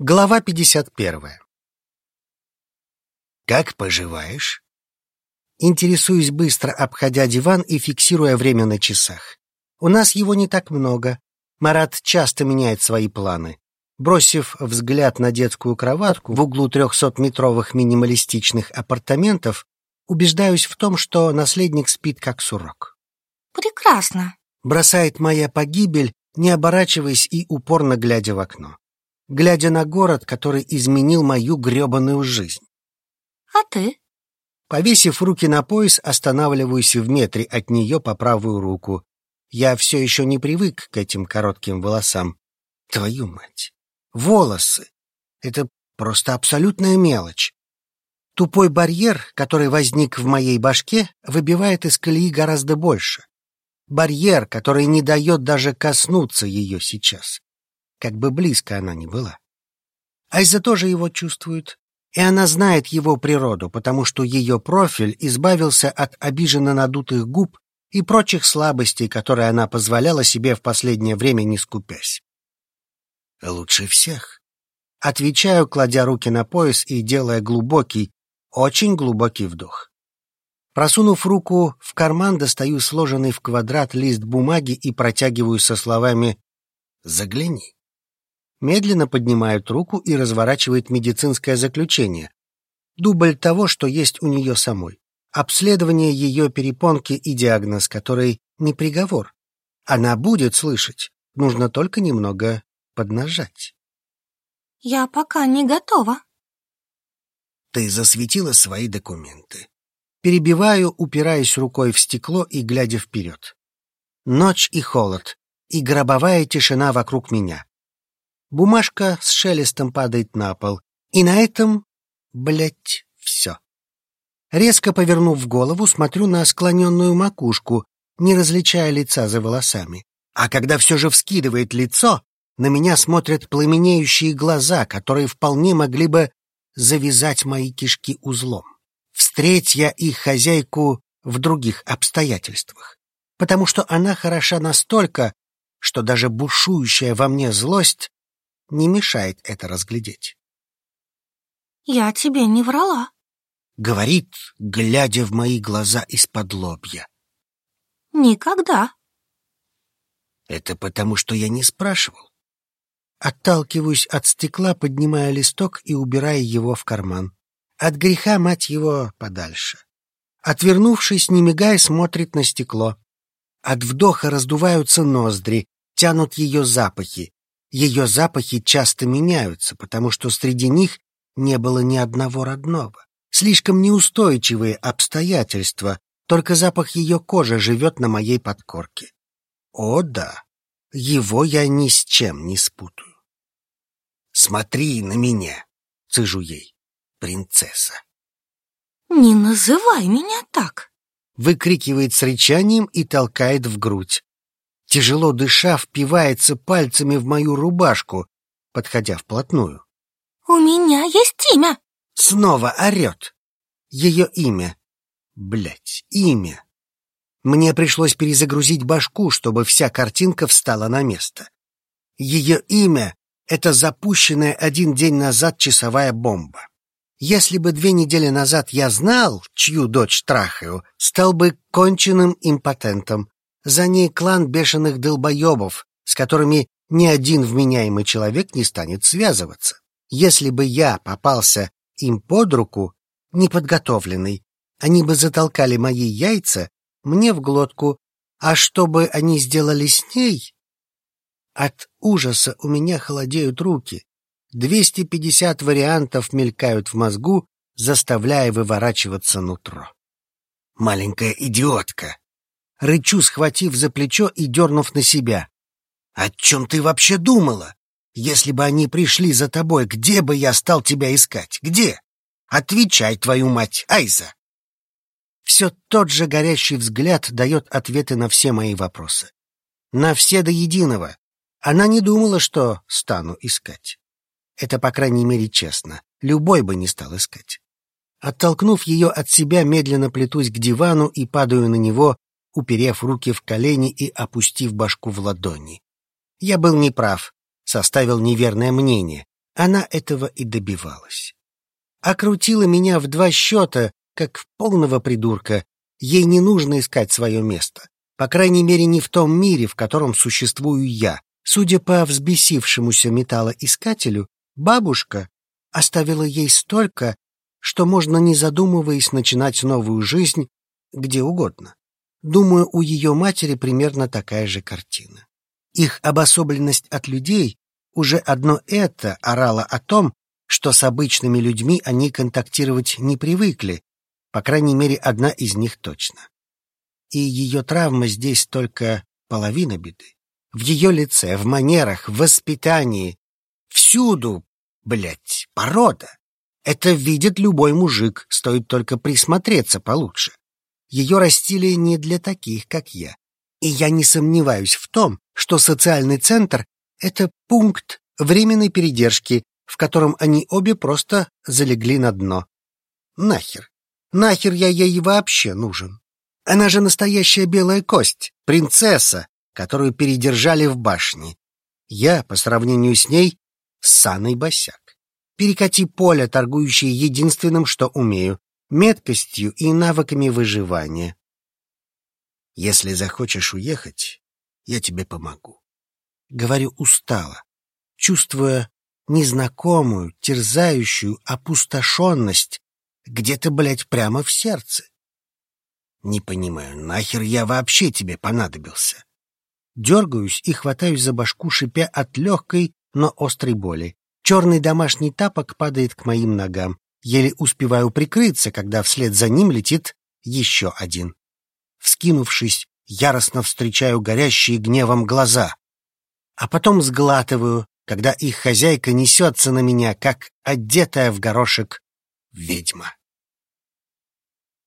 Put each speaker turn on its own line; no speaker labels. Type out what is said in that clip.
Глава 51. «Как поживаешь?» Интересуюсь быстро, обходя диван и фиксируя время на часах. У нас его не так много. Марат часто меняет свои планы. Бросив взгляд на детскую кроватку в углу трехсотметровых минималистичных апартаментов, убеждаюсь в том, что наследник спит как сурок.
«Прекрасно», —
бросает моя погибель, не оборачиваясь и упорно глядя в окно глядя на город, который изменил мою гребаную жизнь.
«А ты?»
Повесив руки на пояс, останавливаюсь в метре от нее по правую руку. Я все еще не привык к этим коротким волосам. Твою мать! Волосы! Это просто абсолютная мелочь. Тупой барьер, который возник в моей башке, выбивает из колеи гораздо больше. Барьер, который не дает даже коснуться ее сейчас как бы близко она ни была. Айза тоже его чувствует, и она знает его природу, потому что ее профиль избавился от обиженно надутых губ и прочих слабостей, которые она позволяла себе в последнее время не скупясь. «Лучше всех», — отвечаю, кладя руки на пояс и делая глубокий, очень глубокий вдох. Просунув руку в карман, достаю сложенный в квадрат лист бумаги и протягиваю со словами «Загляни» медленно поднимает руку и разворачивает медицинское заключение. Дубль того, что есть у нее самой. Обследование ее перепонки и диагноз, который не приговор. Она будет слышать, нужно только немного поднажать.
Я пока не готова.
Ты засветила свои документы. Перебиваю, упираясь рукой в стекло и глядя вперед. Ночь и холод, и гробовая тишина вокруг меня. Бумажка с шелестом падает на пол. И на этом, блядь, все. Резко повернув голову, смотрю на склоненную макушку, не различая лица за волосами. А когда все же вскидывает лицо, на меня смотрят пламенеющие глаза, которые вполне могли бы завязать мои кишки узлом. Встреть я их хозяйку в других обстоятельствах, потому что она хороша настолько, что даже бушующая во мне злость не мешает это разглядеть.
«Я тебе не врала», —
говорит, глядя в мои глаза из-под лобья.
«Никогда».
«Это потому, что я не спрашивал». Отталкиваюсь от стекла, поднимая листок и убирая его в карман. От греха, мать его, подальше. Отвернувшись, не мигая, смотрит на стекло. От вдоха раздуваются ноздри, тянут ее запахи. Ее запахи часто меняются, потому что среди них не было ни одного родного. Слишком неустойчивые обстоятельства, только запах ее кожи живет на моей подкорке. О да, его я ни с чем не спутаю. «Смотри на меня!» — цыжу ей. «Принцесса!»
«Не называй меня так!»
— выкрикивает с рычанием и толкает в грудь тяжело дыша, впивается пальцами в мою рубашку, подходя вплотную.
«У меня есть имя!»
Снова орет. Ее имя. Блять, имя. Мне пришлось перезагрузить башку, чтобы вся картинка встала на место. Ее имя — это запущенная один день назад часовая бомба. Если бы две недели назад я знал, чью дочь трахаю, стал бы конченным импотентом, за ней клан бешеных долбоебов, с которыми ни один вменяемый человек не станет связываться. Если бы я попался им под руку, неподготовленный, они бы затолкали мои яйца мне в глотку, а что бы они сделали с ней? От ужаса у меня холодеют руки. 250 вариантов мелькают в мозгу, заставляя выворачиваться нутро. Маленькая идиотка, рычу, схватив за плечо и дернув на себя. «О чем ты вообще думала? Если бы они пришли за тобой, где бы я стал тебя искать? Где? Отвечай, твою мать, Айза!» Все тот же горящий взгляд дает ответы на все мои вопросы. На все до единого. Она не думала, что стану искать. Это, по крайней мере, честно. Любой бы не стал искать. Оттолкнув ее от себя, медленно плетусь к дивану и падаю на него, уперев руки в колени и опустив башку в ладони. Я был неправ, составил неверное мнение. Она этого и добивалась. Окрутила меня в два счета, как полного придурка. Ей не нужно искать свое место. По крайней мере, не в том мире, в котором существую я. Судя по взбесившемуся металлоискателю, бабушка оставила ей столько, что можно, не задумываясь, начинать новую жизнь где угодно. Думаю, у ее матери примерно такая же картина. Их обособленность от людей, уже одно это орало о том, что с обычными людьми они контактировать не привыкли, по крайней мере, одна из них точно. И ее травма здесь только половина беды. В ее лице, в манерах, в воспитании. Всюду, блядь, порода. Это видит любой мужик, стоит только присмотреться получше. Ее растили не для таких, как я. И я не сомневаюсь в том, что социальный центр — это пункт временной передержки, в котором они обе просто залегли на дно. Нахер. Нахер я ей вообще нужен? Она же настоящая белая кость, принцесса, которую передержали в башне. Я, по сравнению с ней, саный босяк. Перекати поле, торгующее единственным, что умею — меткостью и навыками выживания. Если захочешь уехать, я тебе помогу. Говорю устало, чувствуя незнакомую, терзающую опустошенность где-то, блядь, прямо в сердце. Не понимаю, нахер я вообще тебе понадобился? Дергаюсь и хватаюсь за башку, шипя от легкой, но острой боли. Черный домашний тапок падает к моим ногам. Еле успеваю прикрыться, когда вслед за ним летит еще один. Вскинувшись, яростно встречаю горящие гневом глаза. А потом сглатываю, когда их хозяйка несется на меня, как одетая в горошек ведьма.